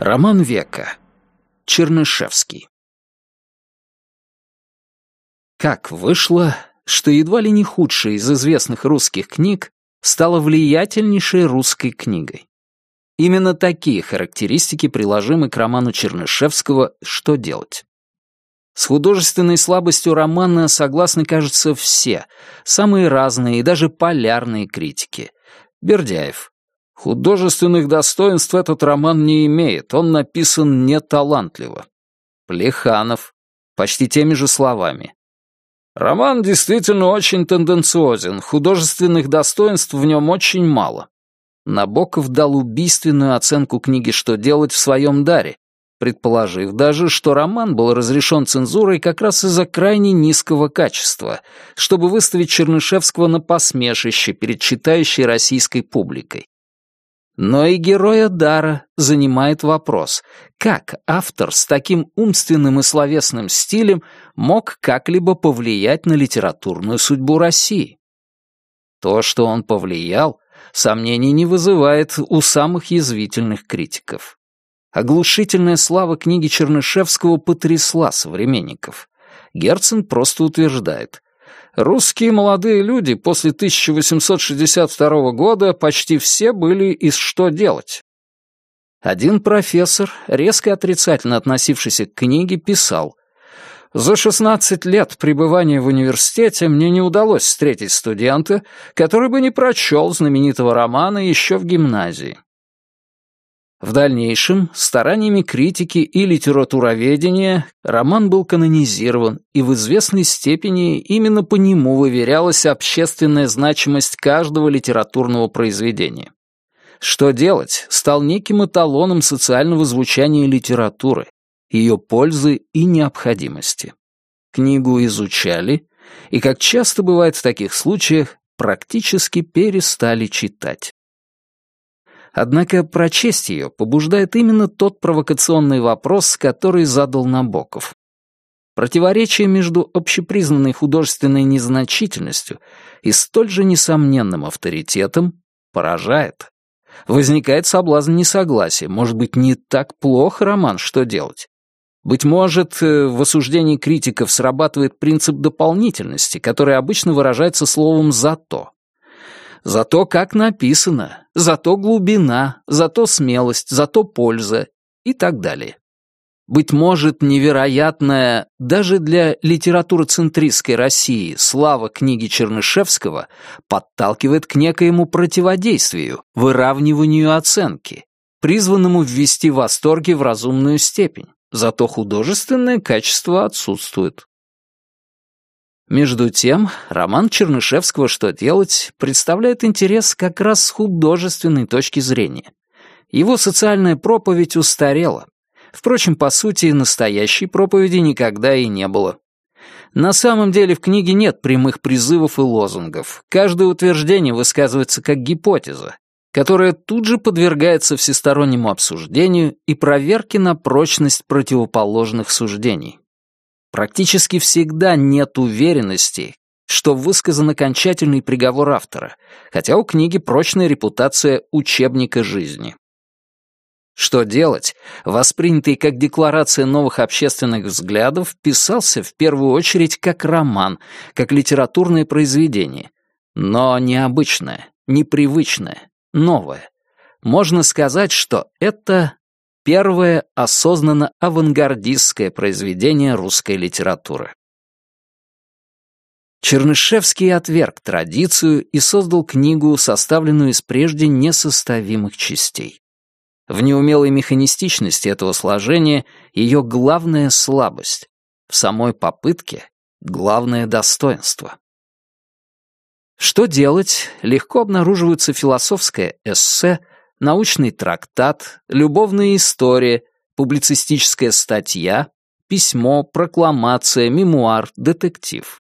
Роман века. Чернышевский. Как вышло, что едва ли не худшая из известных русских книг стала влиятельнейшей русской книгой. Именно такие характеристики приложимы к роману Чернышевского «Что делать?». С художественной слабостью романа согласны, кажется, все, самые разные и даже полярные критики. Бердяев. Художественных достоинств этот роман не имеет, он написан неталантливо. Плеханов. Почти теми же словами. Роман действительно очень тенденциозен, художественных достоинств в нем очень мало. Набоков дал убийственную оценку книги «Что делать» в своем даре, предположив даже, что роман был разрешен цензурой как раз из-за крайне низкого качества, чтобы выставить Чернышевского на посмешище перед читающей российской публикой. Но и героя Дара занимает вопрос, как автор с таким умственным и словесным стилем мог как-либо повлиять на литературную судьбу России? То, что он повлиял, сомнений не вызывает у самых язвительных критиков. Оглушительная слава книги Чернышевского потрясла современников. Герцен просто утверждает, Русские молодые люди после 1862 года почти все были из «Что делать?». Один профессор, резко отрицательно относившийся к книге, писал «За 16 лет пребывания в университете мне не удалось встретить студента, который бы не прочел знаменитого романа еще в гимназии. В дальнейшем, стараниями критики и литературоведения, роман был канонизирован, и в известной степени именно по нему выверялась общественная значимость каждого литературного произведения. «Что делать» стал неким эталоном социального звучания литературы, ее пользы и необходимости. Книгу изучали, и, как часто бывает в таких случаях, практически перестали читать. Однако прочесть ее побуждает именно тот провокационный вопрос, который задал Набоков. Противоречие между общепризнанной художественной незначительностью и столь же несомненным авторитетом поражает. Возникает соблазн несогласия. Может быть, не так плохо роман, что делать? Быть может, э, в осуждении критиков срабатывает принцип дополнительности, который обычно выражается словом «зато». Зато как написано, зато глубина, зато смелость, зато польза и так далее. Быть может, невероятная даже для литературоцентристской России слава книги Чернышевского подталкивает к некоему противодействию, выравниванию оценки, призванному ввести восторги в разумную степень, зато художественное качество отсутствует. Между тем, роман Чернышевского «Что делать» представляет интерес как раз с художественной точки зрения. Его социальная проповедь устарела. Впрочем, по сути, настоящей проповеди никогда и не было. На самом деле в книге нет прямых призывов и лозунгов. Каждое утверждение высказывается как гипотеза, которая тут же подвергается всестороннему обсуждению и проверке на прочность противоположных суждений. Практически всегда нет уверенности, что высказан окончательный приговор автора, хотя у книги прочная репутация учебника жизни. Что делать, воспринятый как декларация новых общественных взглядов, писался в первую очередь как роман, как литературное произведение, но необычное, непривычное, новое. Можно сказать, что это Первое осознанно авангардистское произведение русской литературы. Чернышевский отверг традицию и создал книгу, составленную из прежде несоставимых частей. В неумелой механистичности этого сложения ее главная слабость, в самой попытке главное достоинство. Что делать, легко обнаруживается философское эссе научный трактат, любовная история, публицистическая статья, письмо, прокламация, мемуар, детектив.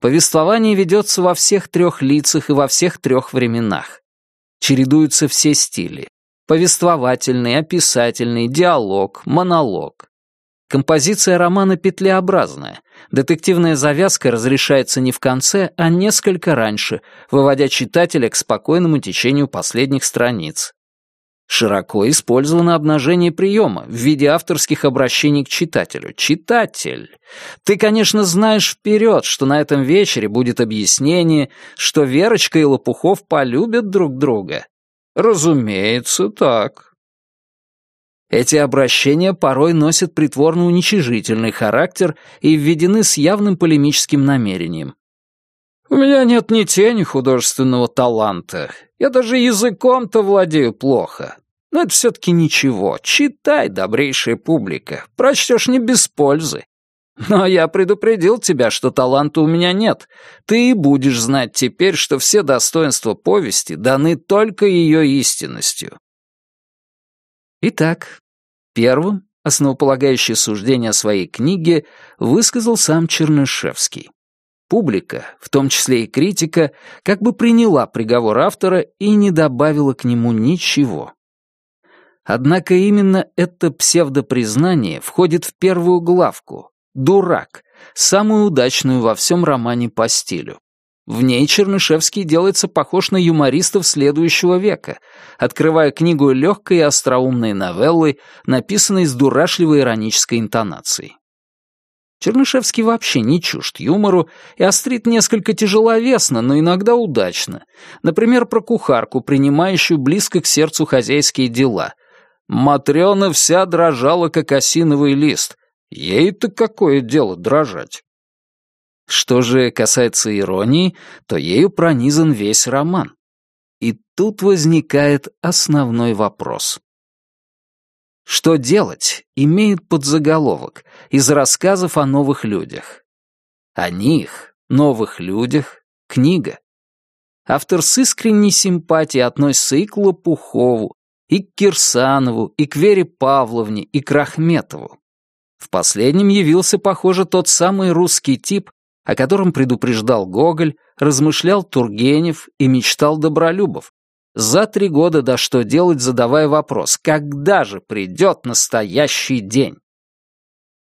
Повествование ведется во всех трех лицах и во всех трех временах. Чередуются все стили. Повествовательный, описательный, диалог, монолог. Композиция романа петлеобразная. Детективная завязка разрешается не в конце, а несколько раньше, выводя читателя к спокойному течению последних страниц. Широко использовано обнажение приема в виде авторских обращений к читателю. «Читатель, ты, конечно, знаешь вперед, что на этом вечере будет объяснение, что Верочка и Лопухов полюбят друг друга». «Разумеется, так». Эти обращения порой носят притворно-уничижительный характер и введены с явным полемическим намерением. «У меня нет ни тени художественного таланта. Я даже языком-то владею плохо. Но это все-таки ничего. Читай, добрейшая публика. Прочтешь не без пользы. Но я предупредил тебя, что таланта у меня нет. Ты и будешь знать теперь, что все достоинства повести даны только ее истинностью. Итак, первым основополагающее суждение о своей книге высказал сам Чернышевский. Публика, в том числе и критика, как бы приняла приговор автора и не добавила к нему ничего. Однако именно это псевдопризнание входит в первую главку «Дурак», самую удачную во всем романе по стилю. В ней Чернышевский делается похож на юмористов следующего века, открывая книгу легкой и остроумной новеллой, написанной с дурашливой иронической интонацией. Чернышевский вообще не чужд юмору и острит несколько тяжеловесно, но иногда удачно. Например, про кухарку, принимающую близко к сердцу хозяйские дела, Матрёна вся дрожала, как осиновый лист. Ей-то какое дело дрожать? Что же касается иронии, то ею пронизан весь роман. И тут возникает основной вопрос. Что делать имеет подзаголовок из рассказов о новых людях. О них, новых людях, книга. Автор с искренней симпатией относится и к Лопухову, и к Кирсанову, и к Вере Павловне, и к Рахметову. В последнем явился, похоже, тот самый русский тип, о котором предупреждал Гоголь, размышлял Тургенев и мечтал Добролюбов. За три года до что делать, задавая вопрос, когда же придет настоящий день?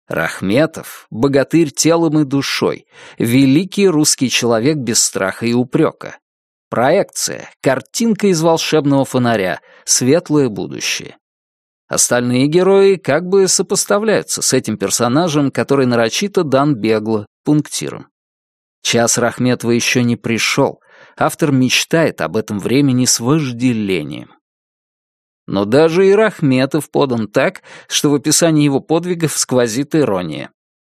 Рахметов — богатырь телом и душой, великий русский человек без страха и упрека. Проекция, картинка из волшебного фонаря, светлое будущее. Остальные герои как бы сопоставляются с этим персонажем, который нарочито дан бегло, пунктиром. Час Рахметова еще не пришел, автор мечтает об этом времени с вожделением. Но даже и Рахметов подан так, что в описании его подвигов сквозит ирония.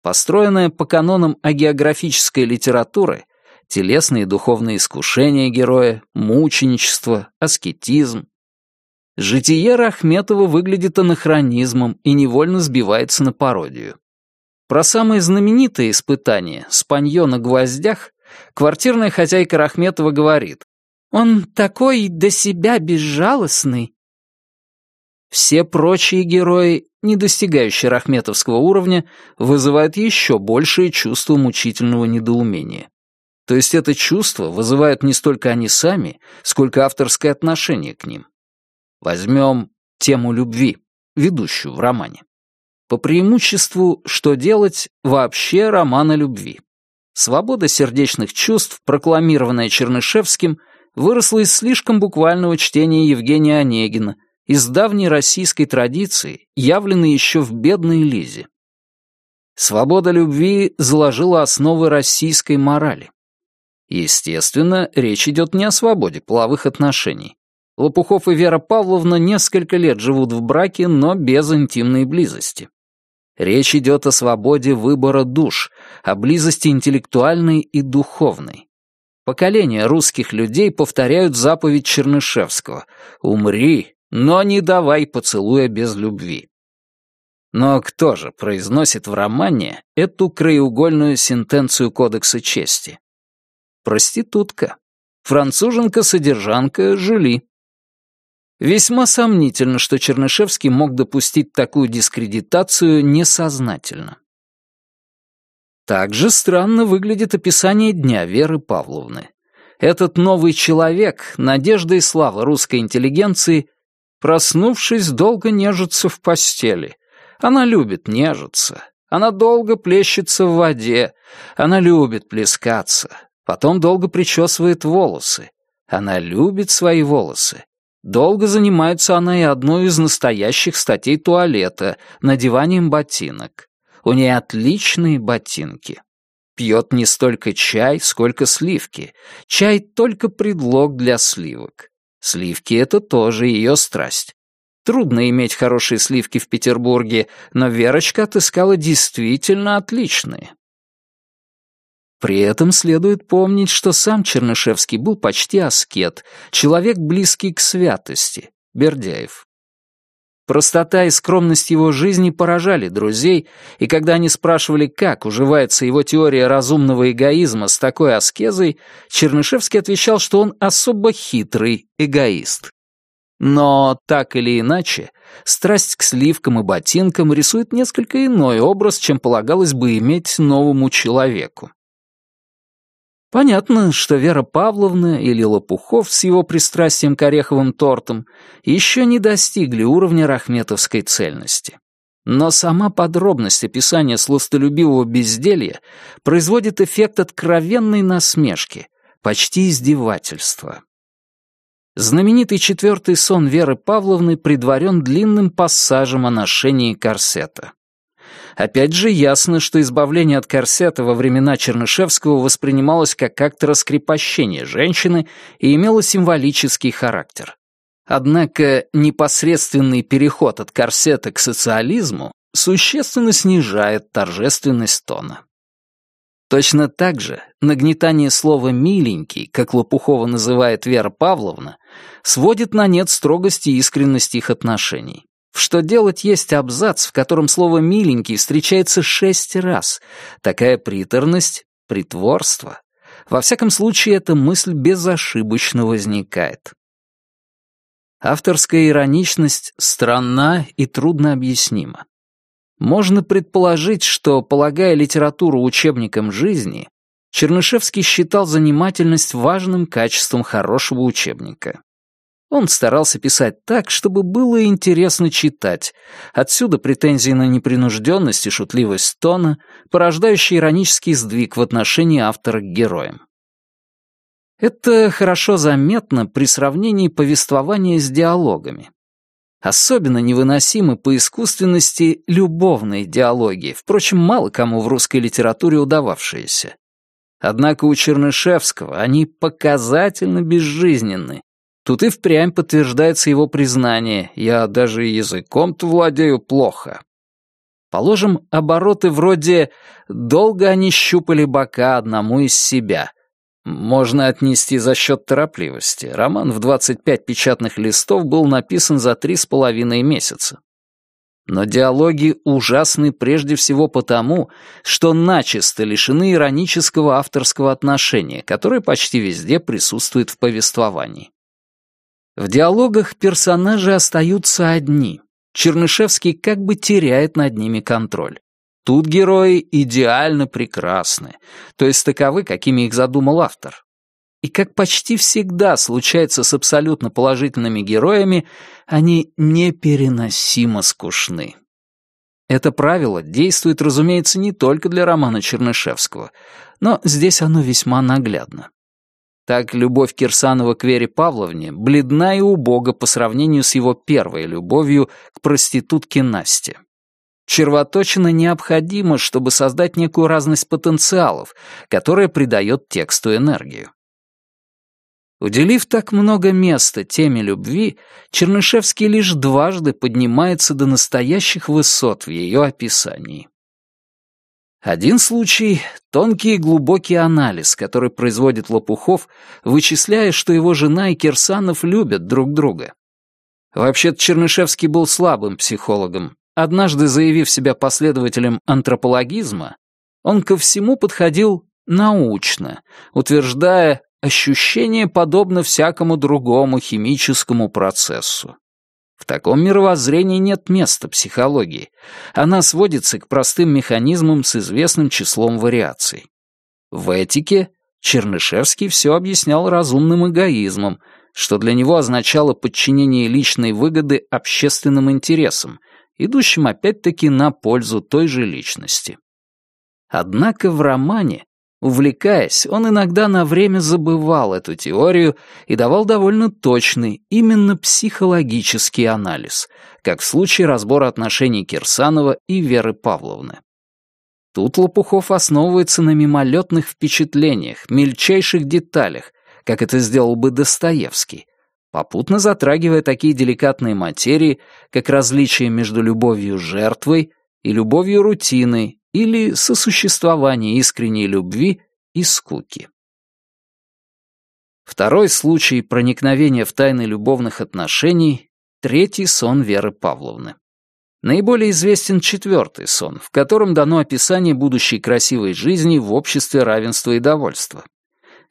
Построенная по канонам агеографической литературы, телесные и духовные искушения героя, мученичество, аскетизм. Житие Рахметова выглядит анахронизмом и невольно сбивается на пародию. Про самое знаменитое испытание «Спанье на гвоздях» квартирная хозяйка Рахметова говорит «Он такой до себя безжалостный». Все прочие герои, не достигающие рахметовского уровня, вызывают еще большее чувство мучительного недоумения. То есть это чувство вызывают не столько они сами, сколько авторское отношение к ним. Возьмем тему любви, ведущую в романе. По преимуществу «Что делать?» вообще роман о любви. Свобода сердечных чувств, прокламированная Чернышевским, выросла из слишком буквального чтения Евгения Онегина, из давней российской традиции, явленной еще в «Бедной Лизе». Свобода любви заложила основы российской морали. Естественно, речь идет не о свободе половых отношений. Лопухов и Вера Павловна несколько лет живут в браке, но без интимной близости. Речь идет о свободе выбора душ, о близости интеллектуальной и духовной. Поколения русских людей повторяют заповедь Чернышевского «Умри, но не давай поцелуя без любви». Но кто же произносит в романе эту краеугольную сентенцию Кодекса чести? проститутка. Француженка-содержанка Жюли. Весьма сомнительно, что Чернышевский мог допустить такую дискредитацию несознательно. Также странно выглядит описание дня Веры Павловны. Этот новый человек, надежда и слава русской интеллигенции, проснувшись, долго нежится в постели. Она любит нежиться. Она долго плещется в воде. Она любит плескаться. Потом долго причесывает волосы. Она любит свои волосы. Долго занимается она и одной из настоящих статей туалета — надеванием ботинок. У ней отличные ботинки. Пьет не столько чай, сколько сливки. Чай — только предлог для сливок. Сливки — это тоже ее страсть. Трудно иметь хорошие сливки в Петербурге, но Верочка отыскала действительно отличные. При этом следует помнить, что сам Чернышевский был почти аскет, человек близкий к святости, Бердяев. Простота и скромность его жизни поражали друзей, и когда они спрашивали, как уживается его теория разумного эгоизма с такой аскезой, Чернышевский отвечал, что он особо хитрый эгоист. Но, так или иначе, страсть к сливкам и ботинкам рисует несколько иной образ, чем полагалось бы иметь новому человеку. Понятно, что Вера Павловна или Лопухов с его пристрастием к ореховым тортам еще не достигли уровня рахметовской цельности. Но сама подробность описания сластолюбивого безделья производит эффект откровенной насмешки, почти издевательства. Знаменитый четвертый сон Веры Павловны предварен длинным пассажем о ношении корсета. Опять же, ясно, что избавление от корсета во времена Чернышевского воспринималось как акт раскрепощения женщины и имело символический характер. Однако непосредственный переход от корсета к социализму существенно снижает торжественность тона. Точно так же нагнетание слова «миленький», как Лопухова называет Вера Павловна, сводит на нет строгости и искренность их отношений. В «Что делать» есть абзац, в котором слово «миленький» встречается шесть раз. Такая приторность — притворство. Во всяком случае, эта мысль безошибочно возникает. Авторская ироничность странна и трудно объяснима. Можно предположить, что, полагая литературу учебником жизни, Чернышевский считал занимательность важным качеством хорошего учебника. Он старался писать так, чтобы было интересно читать. Отсюда претензии на непринужденность и шутливость тона, порождающие иронический сдвиг в отношении автора к героям. Это хорошо заметно при сравнении повествования с диалогами. Особенно невыносимы по искусственности любовные диалоги, впрочем, мало кому в русской литературе удававшиеся. Однако у Чернышевского они показательно безжизненны, Тут и впрямь подтверждается его признание, я даже языком-то владею плохо. Положим, обороты вроде «долго они щупали бока одному из себя». Можно отнести за счет торопливости. Роман в 25 печатных листов был написан за три с половиной месяца. Но диалоги ужасны прежде всего потому, что начисто лишены иронического авторского отношения, которое почти везде присутствует в повествовании. В диалогах персонажи остаются одни. Чернышевский как бы теряет над ними контроль. Тут герои идеально прекрасны, то есть таковы, какими их задумал автор. И как почти всегда случается с абсолютно положительными героями, они непереносимо скучны. Это правило действует, разумеется, не только для романа Чернышевского, но здесь оно весьма наглядно. Так любовь Кирсанова к Вере Павловне бледна и убога по сравнению с его первой любовью к проститутке Насте. Червоточина необходима, чтобы создать некую разность потенциалов, которая придает тексту энергию. Уделив так много места теме любви, Чернышевский лишь дважды поднимается до настоящих высот в ее описании. Один случай — тонкий и глубокий анализ, который производит Лопухов, вычисляя, что его жена и Кирсанов любят друг друга. Вообще-то Чернышевский был слабым психологом. Однажды заявив себя последователем антропологизма, он ко всему подходил научно, утверждая, ощущение подобно всякому другому химическому процессу. В таком мировоззрении нет места психологии. Она сводится к простым механизмам с известным числом вариаций. В этике Чернышевский все объяснял разумным эгоизмом, что для него означало подчинение личной выгоды общественным интересам, идущим опять-таки на пользу той же личности. Однако в романе Увлекаясь, он иногда на время забывал эту теорию и давал довольно точный, именно психологический анализ, как в случае разбора отношений Кирсанова и Веры Павловны. Тут Лопухов основывается на мимолетных впечатлениях, мельчайших деталях, как это сделал бы Достоевский, попутно затрагивая такие деликатные материи, как различие между любовью жертвой и любовью рутиной или сосуществование искренней любви и скуки. Второй случай проникновения в тайны любовных отношений — третий сон Веры Павловны. Наиболее известен четвертый сон, в котором дано описание будущей красивой жизни в обществе равенства и довольства.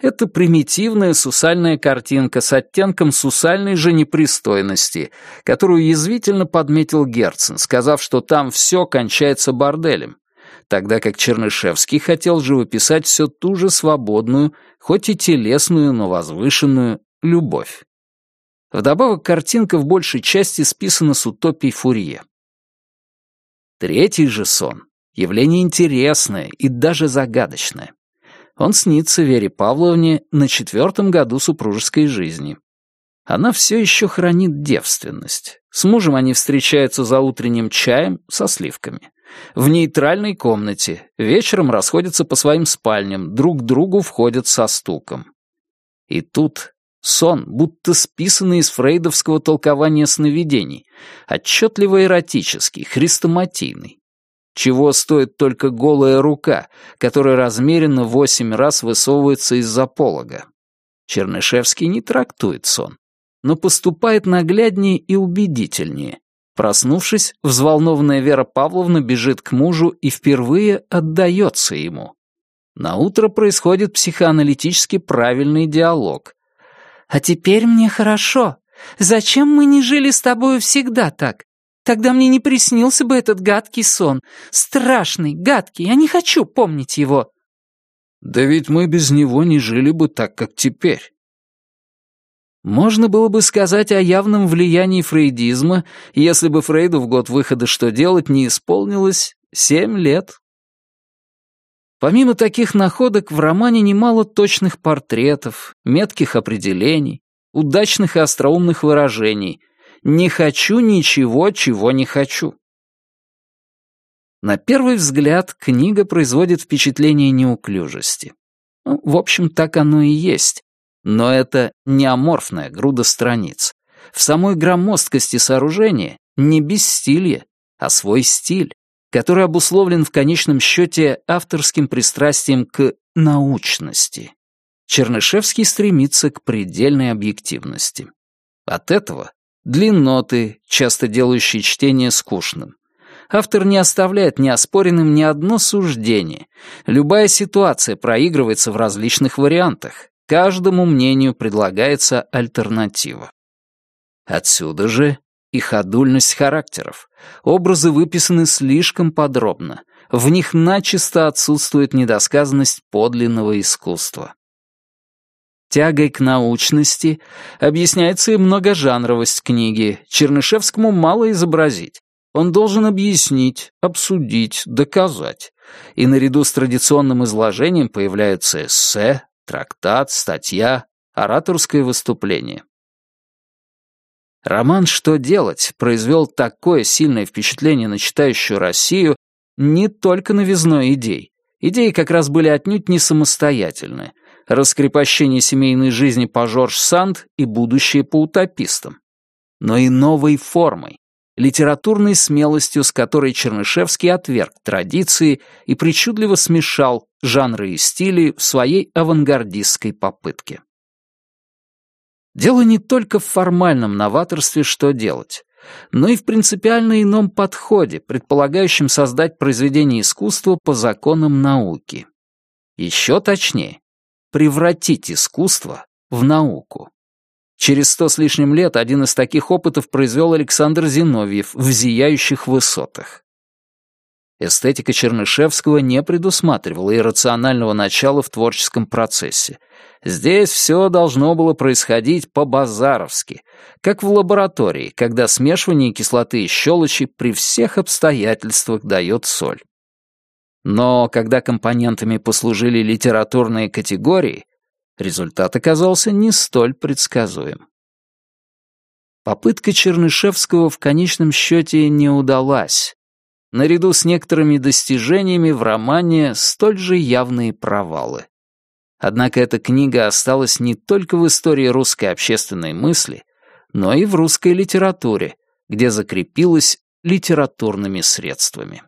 Это примитивная сусальная картинка с оттенком сусальной же непристойности, которую язвительно подметил Герцен, сказав, что там все кончается борделем, тогда как Чернышевский хотел живописать все ту же свободную, хоть и телесную, но возвышенную, любовь. Вдобавок, картинка в большей части списана с утопией Фурье. Третий же сон — явление интересное и даже загадочное. Он снится Вере Павловне на четвертом году супружеской жизни. Она все еще хранит девственность. С мужем они встречаются за утренним чаем со сливками. В нейтральной комнате. Вечером расходятся по своим спальням, друг к другу входят со стуком. И тут сон, будто списанный из фрейдовского толкования сновидений, отчетливо эротический, хрестоматийный. Чего стоит только голая рука, которая размеренно восемь раз высовывается из-за полога. Чернышевский не трактует сон, но поступает нагляднее и убедительнее. Проснувшись, взволнованная Вера Павловна бежит к мужу и впервые отдается ему. На утро происходит психоаналитически правильный диалог. «А теперь мне хорошо. Зачем мы не жили с тобою всегда так? Тогда мне не приснился бы этот гадкий сон. Страшный, гадкий, я не хочу помнить его». «Да ведь мы без него не жили бы так, как теперь». Можно было бы сказать о явном влиянии фрейдизма, если бы Фрейду в год выхода «Что делать» не исполнилось семь лет. Помимо таких находок, в романе немало точных портретов, метких определений, удачных и остроумных выражений, «Не хочу ничего, чего не хочу». На первый взгляд книга производит впечатление неуклюжести. Ну, в общем, так оно и есть. Но это не аморфная груда страниц. В самой громоздкости сооружения не бесстилье, а свой стиль, который обусловлен в конечном счете авторским пристрастием к научности. Чернышевский стремится к предельной объективности. От этого длинноты, часто делающие чтение скучным. Автор не оставляет неоспоренным ни одно суждение. Любая ситуация проигрывается в различных вариантах. Каждому мнению предлагается альтернатива. Отсюда же и ходульность характеров. Образы выписаны слишком подробно. В них начисто отсутствует недосказанность подлинного искусства. Тягой к научности объясняется и многожанровость книги. Чернышевскому мало изобразить. Он должен объяснить, обсудить, доказать. И наряду с традиционным изложением появляются эссе, трактат, статья, ораторское выступление. Роман «Что делать» произвел такое сильное впечатление на читающую Россию не только новизной идей. Идеи как раз были отнюдь не самостоятельные — раскрепощение семейной жизни по Жорж Санд и будущее по утопистам, но и новой формой, литературной смелостью, с которой Чернышевский отверг традиции и причудливо смешал жанры и стили в своей авангардистской попытке. Дело не только в формальном новаторстве «что делать», но и в принципиально ином подходе, предполагающем создать произведение искусства по законам науки. Еще точнее, превратить искусство в науку. Через сто с лишним лет один из таких опытов произвел Александр Зиновьев в «Зияющих высотах». Эстетика Чернышевского не предусматривала иррационального начала в творческом процессе. Здесь все должно было происходить по-базаровски, как в лаборатории, когда смешивание кислоты и щелочи при всех обстоятельствах дает соль. Но когда компонентами послужили литературные категории, результат оказался не столь предсказуем. Попытка Чернышевского в конечном счете не удалась. Наряду с некоторыми достижениями в романе столь же явные провалы. Однако эта книга осталась не только в истории русской общественной мысли, но и в русской литературе, где закрепилась литературными средствами.